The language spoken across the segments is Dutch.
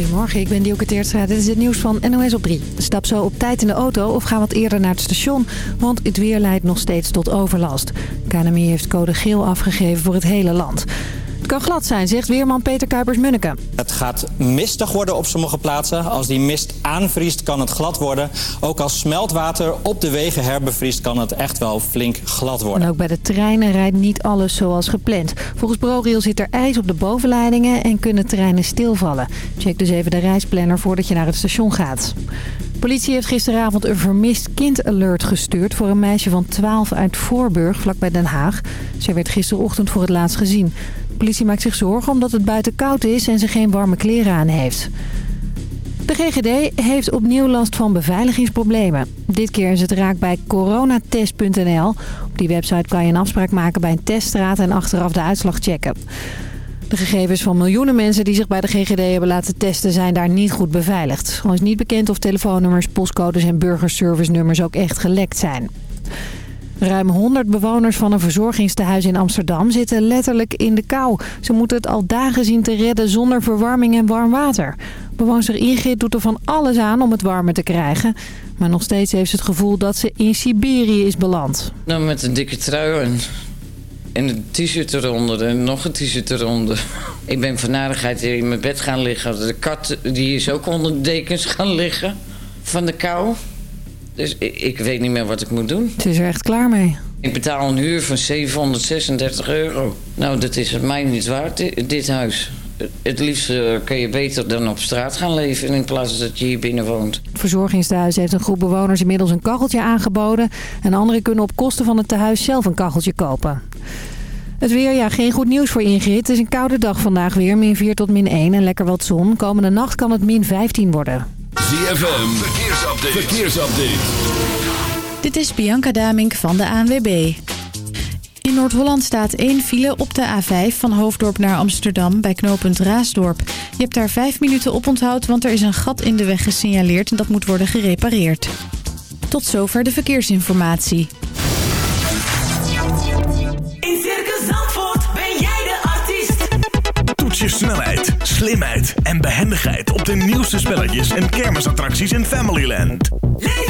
Goedemorgen, ik ben Dielke Teertstra. Dit is het nieuws van NOS op 3. Stap zo op tijd in de auto of ga wat eerder naar het station, want het weer leidt nog steeds tot overlast. KNMI heeft code geel afgegeven voor het hele land. Het kan glad zijn, zegt weerman Peter Kuipers-Munneke. Het gaat mistig worden op sommige plaatsen. Als die mist aanvriest kan het glad worden. Ook als smeltwater op de wegen herbevriest kan het echt wel flink glad worden. En ook bij de treinen rijdt niet alles zoals gepland. Volgens ProRail zit er ijs op de bovenleidingen en kunnen treinen stilvallen. Check dus even de reisplanner voordat je naar het station gaat. Politie heeft gisteravond een vermist kind-alert gestuurd... voor een meisje van 12 uit Voorburg, vlakbij Den Haag. Zij werd gisterochtend voor het laatst gezien. De politie maakt zich zorgen omdat het buiten koud is en ze geen warme kleren aan heeft. De GGD heeft opnieuw last van beveiligingsproblemen. Dit keer is het raak bij coronatest.nl. Op die website kan je een afspraak maken bij een teststraat en achteraf de uitslag checken. De gegevens van miljoenen mensen die zich bij de GGD hebben laten testen zijn daar niet goed beveiligd. Al is niet bekend of telefoonnummers, postcodes en burgerservice-nummers ook echt gelekt zijn. Ruim 100 bewoners van een verzorgingstehuis in Amsterdam zitten letterlijk in de kou. Ze moeten het al dagen zien te redden zonder verwarming en warm water. Bewoonster Ingrid doet er van alles aan om het warmer te krijgen. Maar nog steeds heeft ze het gevoel dat ze in Siberië is beland. Nou, met een dikke trui en, en een t-shirt eronder en nog een t-shirt eronder. Ik ben van narigheid in mijn bed gaan liggen. De kat die is ook onder de dekens gaan liggen van de kou. Dus ik, ik weet niet meer wat ik moet doen. Ze is er echt klaar mee. Ik betaal een huur van 736 euro. Nou, dat is het mij niet waard, dit, dit huis. Het liefst eh, kun je beter dan op straat gaan leven... in plaats dat je hier binnen woont. Het verzorgingstehuis heeft een groep bewoners inmiddels een kacheltje aangeboden. En anderen kunnen op kosten van het tehuis zelf een kacheltje kopen. Het weer, ja, geen goed nieuws voor Ingrid. Het is een koude dag vandaag weer, min 4 tot min 1 en lekker wat zon. Komende nacht kan het min 15 worden. ZFM, verkeersupdate. verkeersupdate. Dit is Bianca Damink van de ANWB. In Noord-Holland staat één file op de A5 van Hoofddorp naar Amsterdam bij knooppunt Raasdorp. Je hebt daar vijf minuten op onthoud, want er is een gat in de weg gesignaleerd en dat moet worden gerepareerd. Tot zover de verkeersinformatie. In Circus Zandvoort ben jij de artiest. Toets je snelheid, slimheid en behendigheid op de nieuwste spelletjes en kermisattracties in Familyland. Leef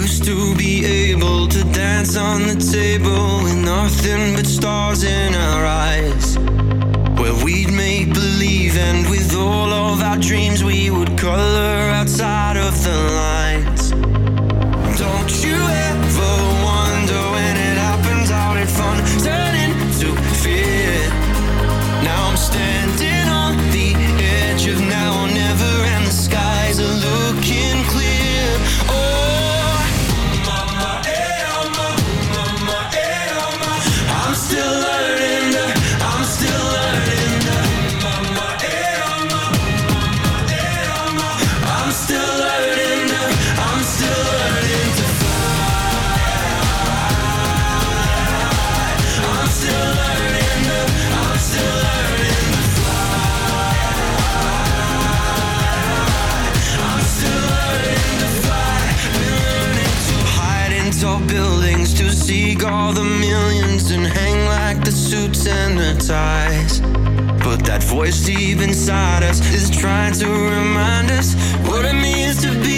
used to be able to dance on the table with nothing but stars in our eyes. Where we'd make believe, and with all of our dreams, we would color outside of the line. size. But that voice deep inside us is trying to remind us what it means to be.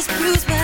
this blues.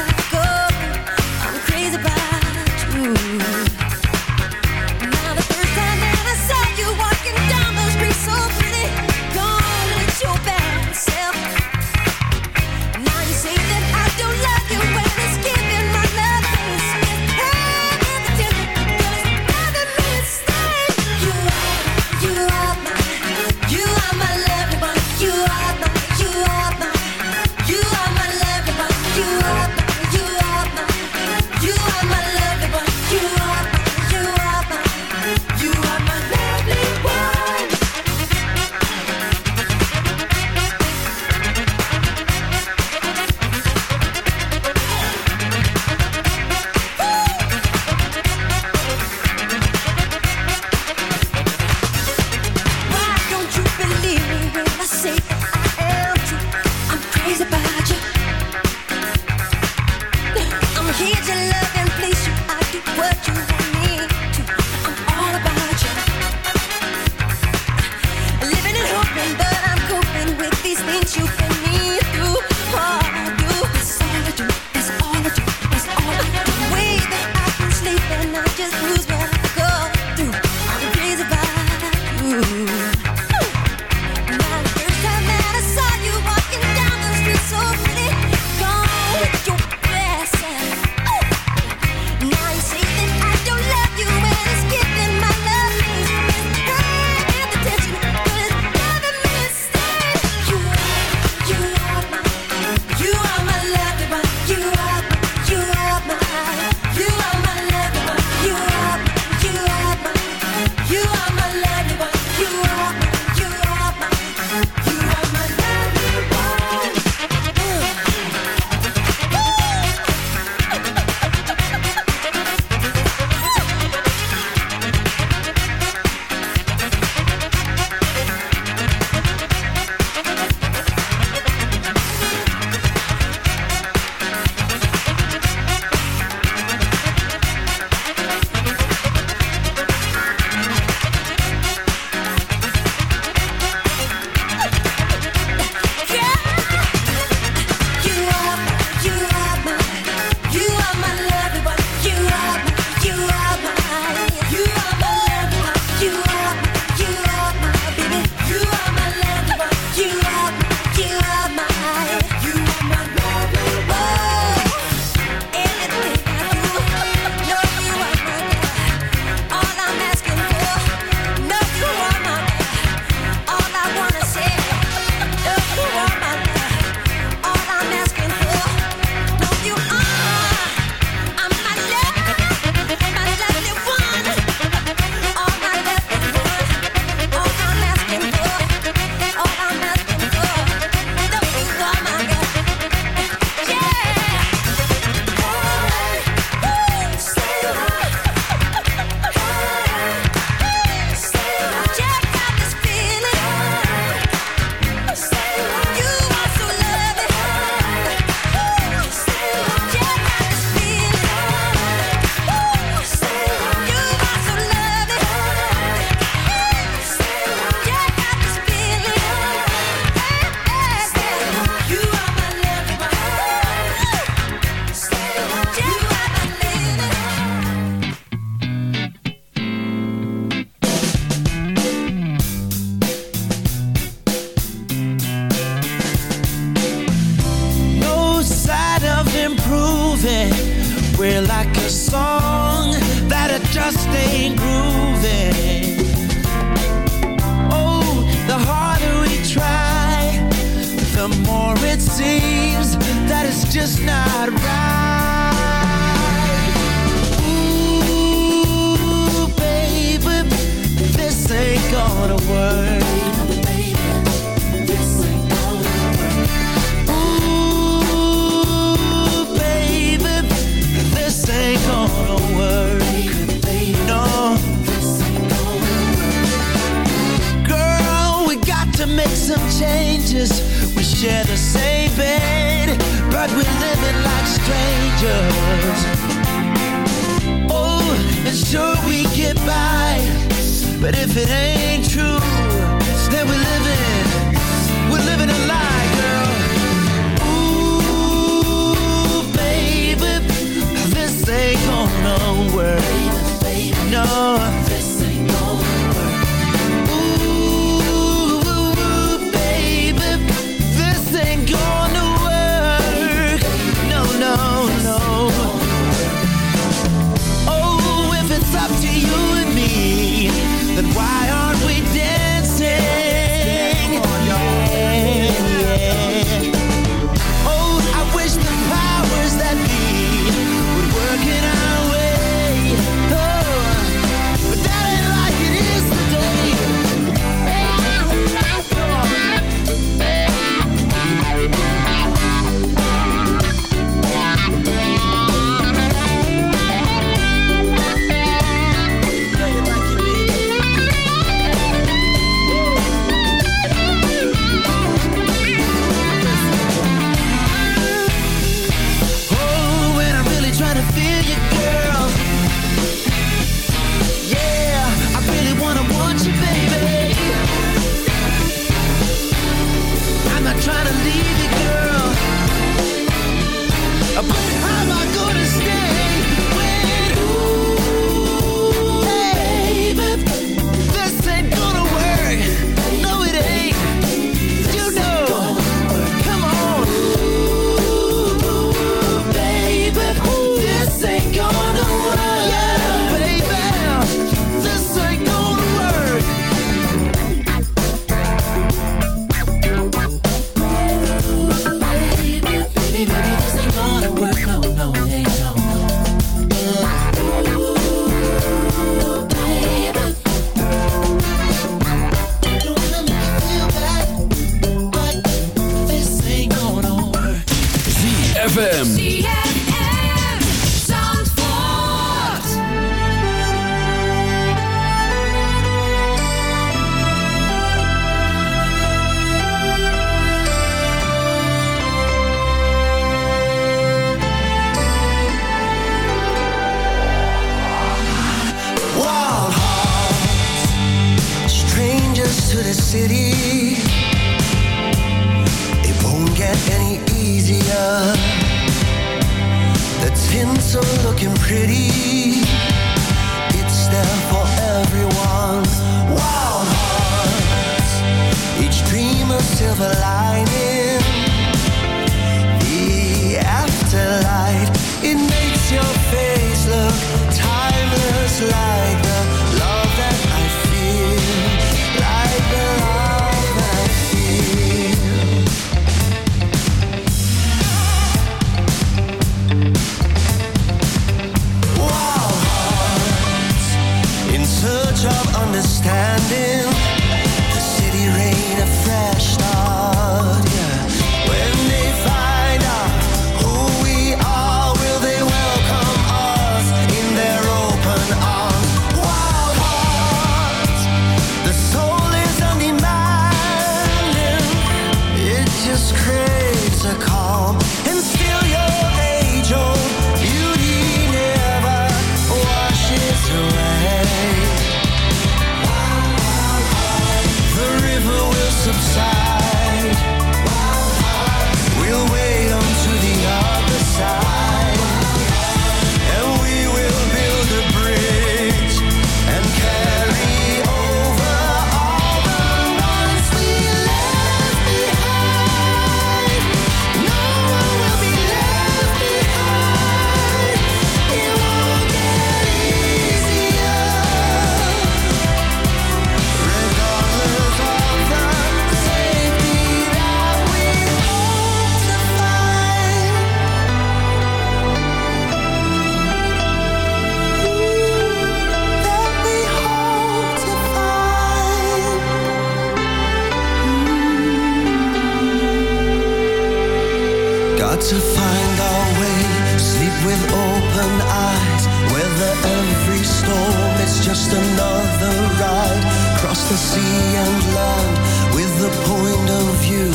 just another ride across the sea and land with the point of view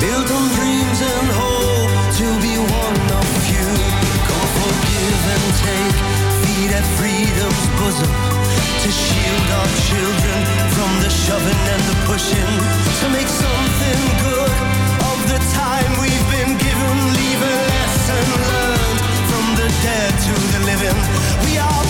built on dreams and hope to be one of few. Go for give and take, feed at freedom's bosom to shield our children from the shoving and the pushing to make something good of the time we've been given. Leave a lesson learned from the dead to the living. We are.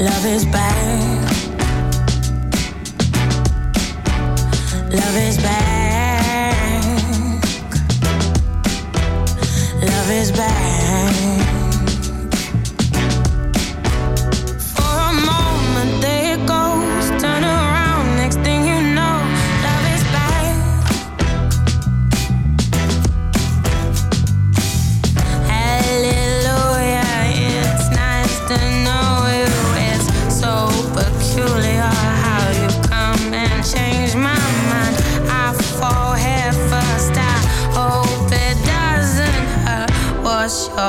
Love is. Love is back. Love is back.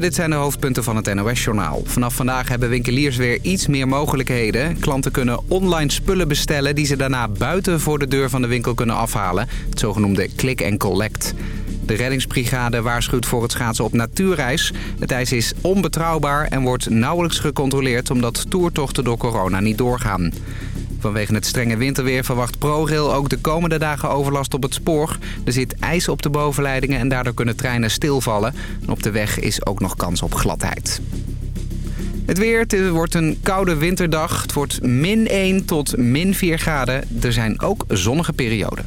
dit zijn de hoofdpunten van het NOS-journaal. Vanaf vandaag hebben winkeliers weer iets meer mogelijkheden. Klanten kunnen online spullen bestellen die ze daarna buiten voor de deur van de winkel kunnen afhalen. Het zogenoemde click and collect. De reddingsbrigade waarschuwt voor het schaatsen op natuurreis. Het ijs is onbetrouwbaar en wordt nauwelijks gecontroleerd omdat toertochten door corona niet doorgaan. Vanwege het strenge winterweer verwacht ProRail ook de komende dagen overlast op het spoor. Er zit ijs op de bovenleidingen en daardoor kunnen treinen stilvallen. Op de weg is ook nog kans op gladheid. Het weer, het wordt een koude winterdag. Het wordt min 1 tot min 4 graden. Er zijn ook zonnige perioden.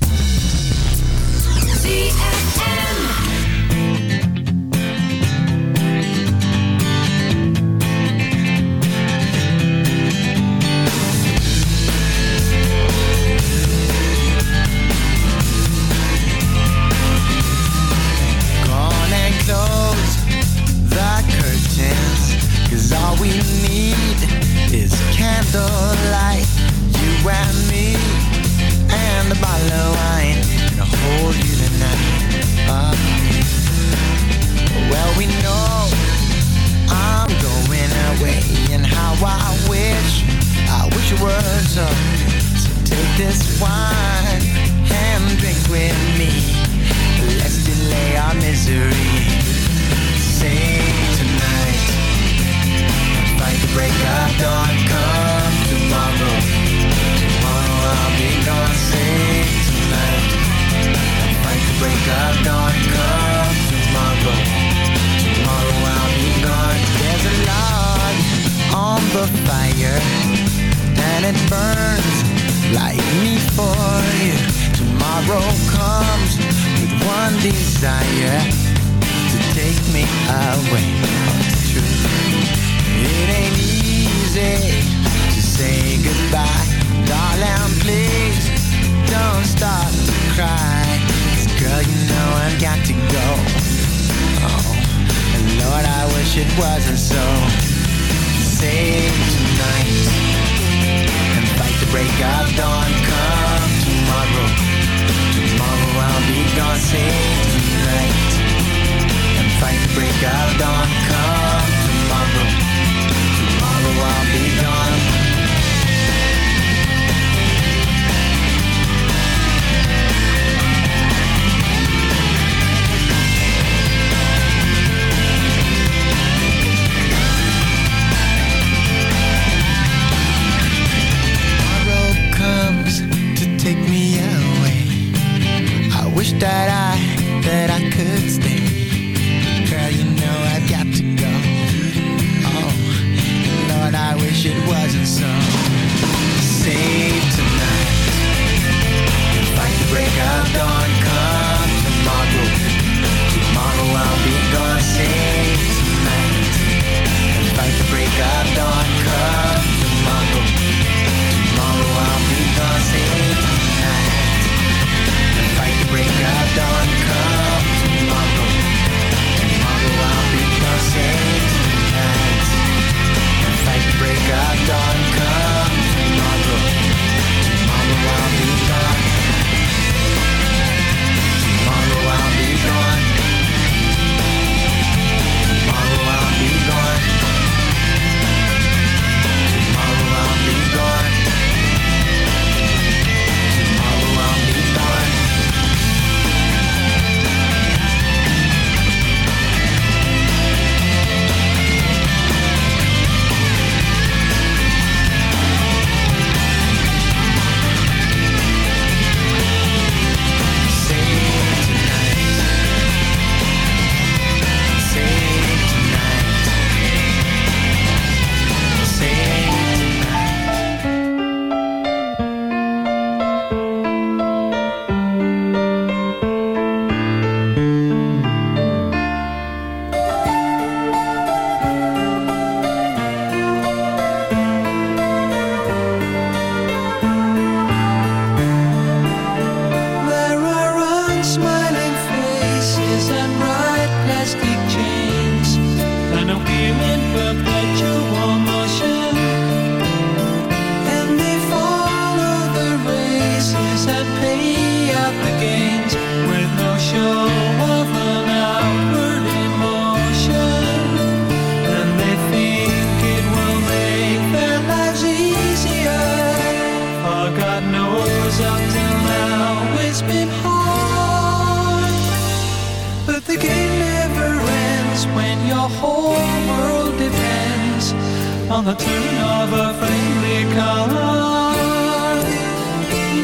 Friendly car.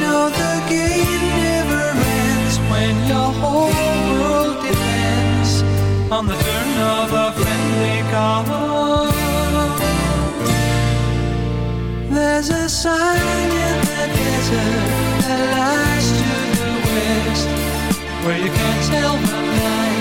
No, the game never ends when your whole world depends on the turn of a friendly car. There's a sign in the desert that lies to the west, where you can't tell the night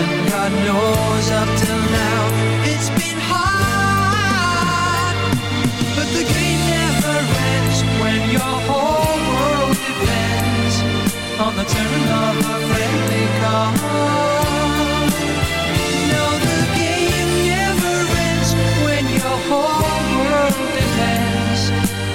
and God knows up till now it's been hard. But the game never ends when your whole world is bent on the turn of a friendly car.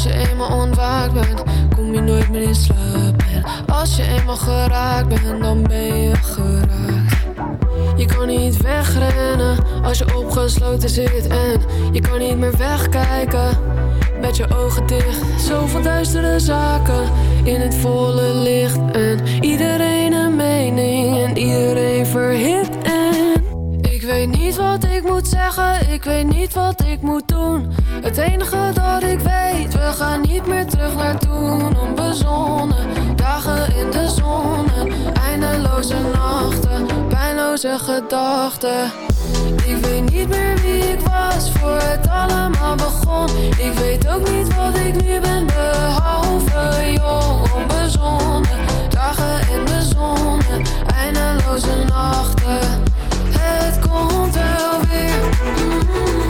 Als je eenmaal ontwaakt bent, kom je nooit meer in slaap. En als je eenmaal geraakt bent, dan ben je geraakt. Je kan niet wegrennen als je opgesloten zit. En je kan niet meer wegkijken met je ogen dicht. Zoveel duistere zaken in het volle licht. En iedereen een mening en iedereen verhit. En ik weet niet wat ik moet zeggen, ik weet niet wat ik moet doen. Het enige dat ik weet, we gaan niet meer terug naar toen. Onbezonnen, dagen in de zon. en Eindeloze nachten, pijnloze gedachten. Ik weet niet meer wie ik was voor het allemaal begon. Ik weet ook niet wat ik nu ben, behalve jong. Onbezonnen, dagen in de zon. en Eindeloze nachten, het komt wel weer. Nog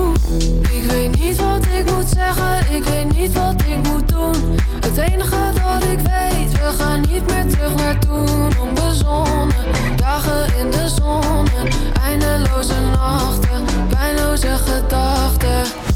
ik weet niet wat ik moet zeggen, ik weet niet wat ik moet doen. Het enige dat ik weet, we gaan niet meer terug naar toen. Onbezonnen, dagen in de zon. Eindeloze nachten, pijnloze gedachten.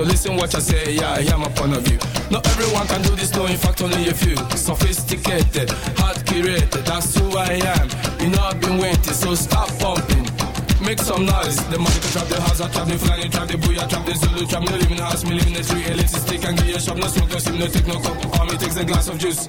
So listen what I say, yeah, I hear a point of view. Not everyone can do this, no, in fact, only a few. Sophisticated, hard curated, that's who I am. You know I've been waiting, so stop pumping. Make some noise. The money can trap the house, I trap the flying, trap the booyah, trap the Zulu, trap me living house, me living in the tree, elitist stick and give you a shop, no smoke, no sim, no take no cup. Me takes a glass of juice.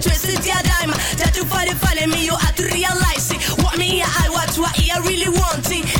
twisted yeah dime. That you it funny, me, you have to realize it. What me, I watch, what I really want it.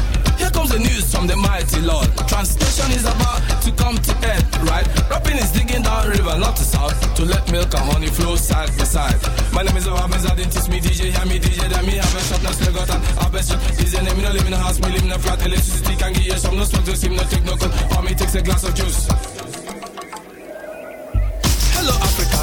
Comes the news from the mighty Lord. Translation is about to come to end, right? Rapping is digging down river, not to south, to let milk and honey flow side by side. My name is Obamiz, I didn't me DJ, hear me DJ, then me have a shop, now still got an have a shop. DJ name, no live in a house, me live in a flat, electricity can give you some, no smoke, no steam, no take no cold, for me takes a glass of juice. Hello Africa,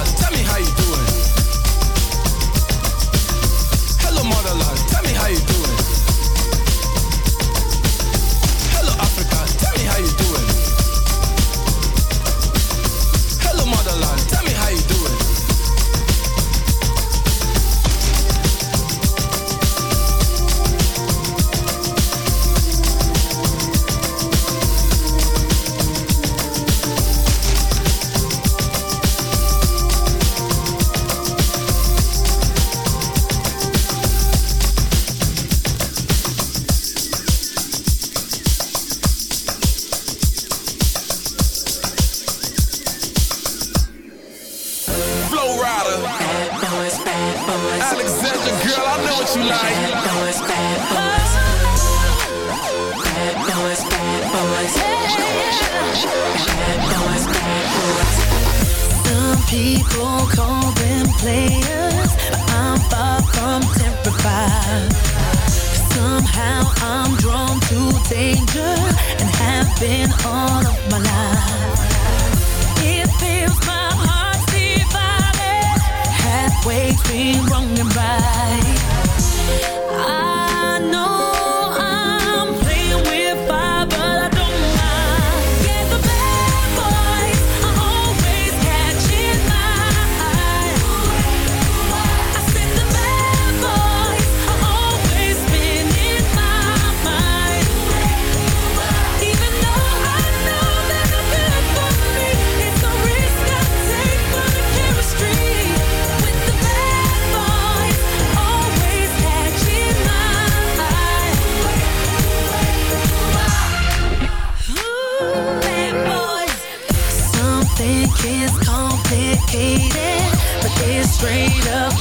but straight up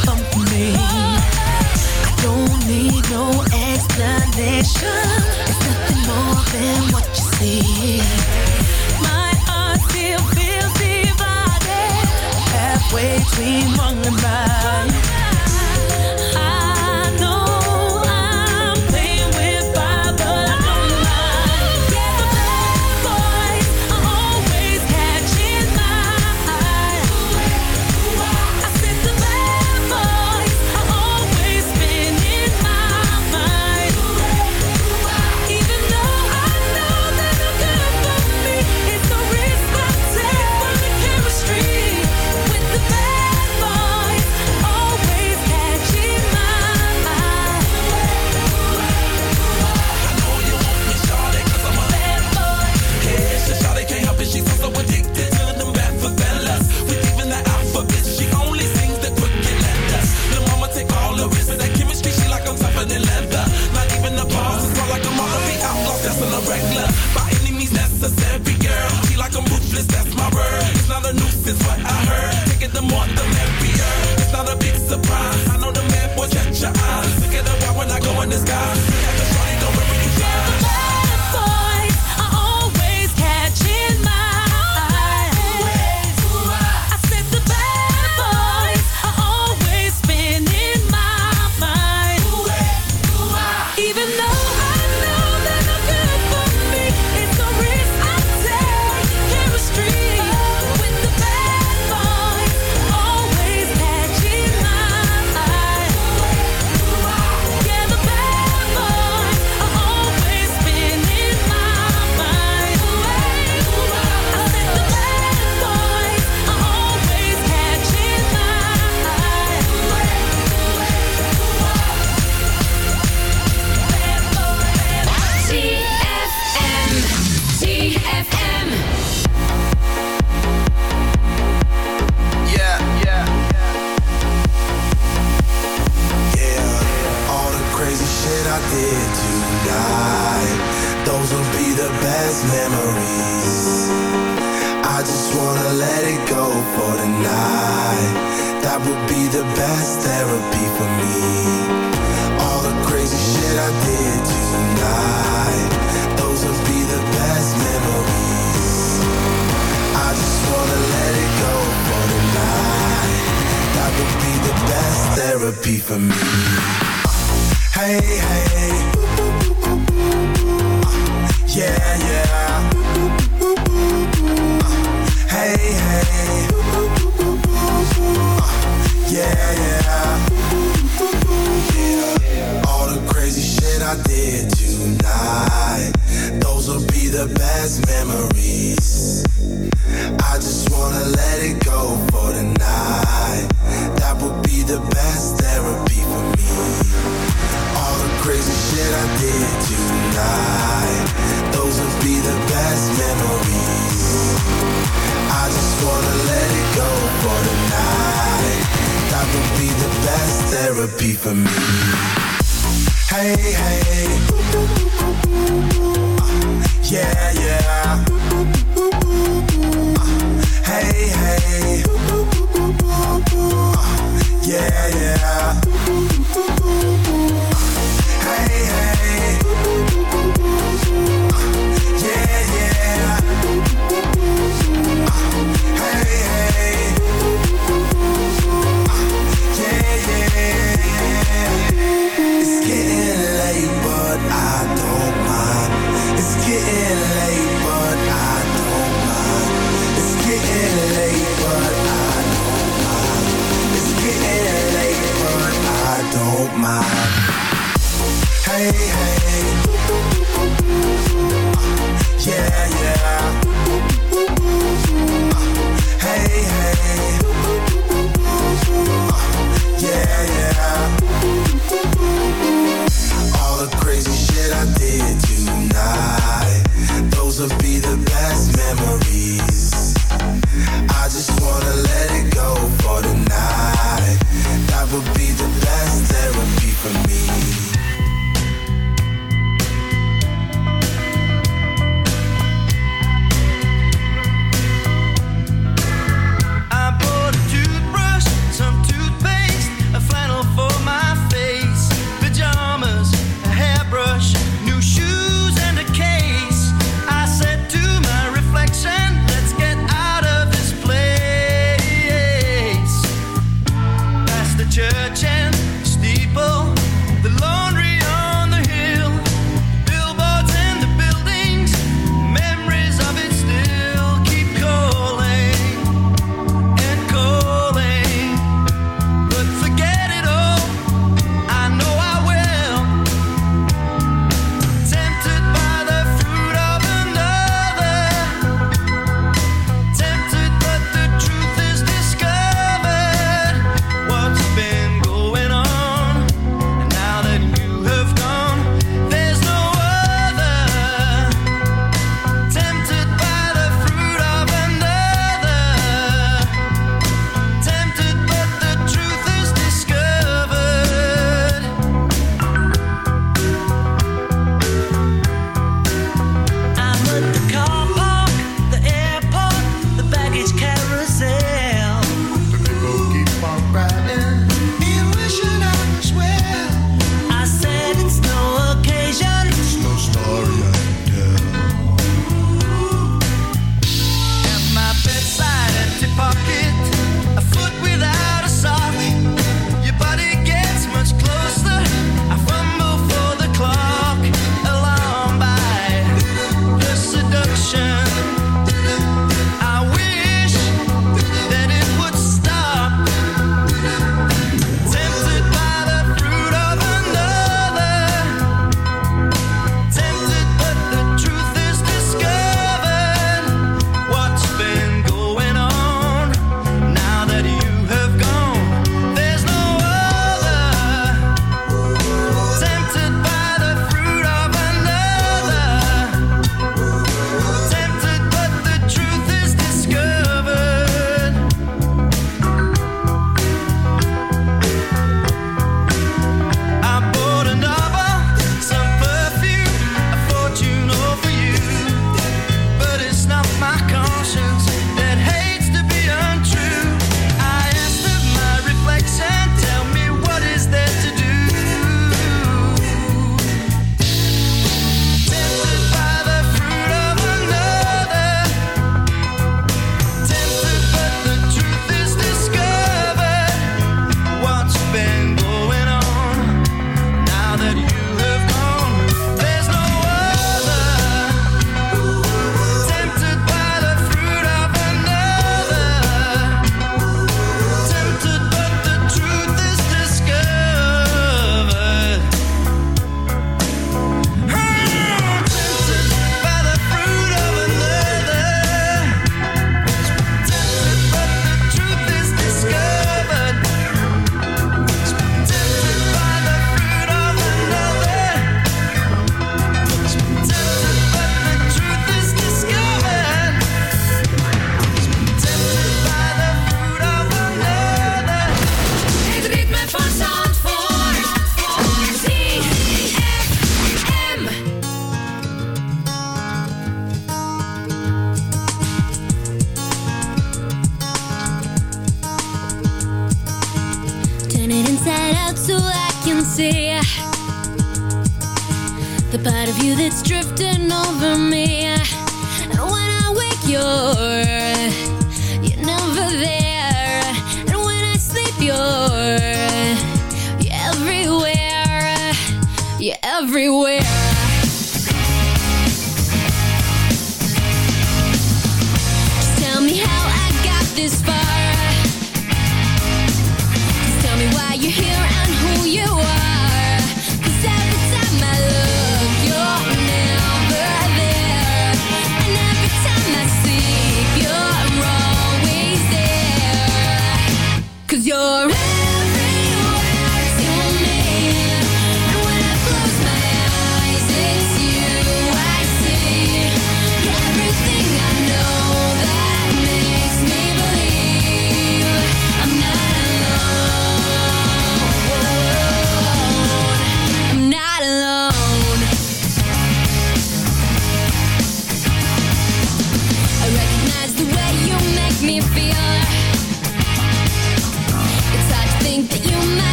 me. I don't need no explanation. It's nothing more than what you see. My heart still feels divided, halfway between wrong and right.